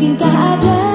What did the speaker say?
mungkinkah ada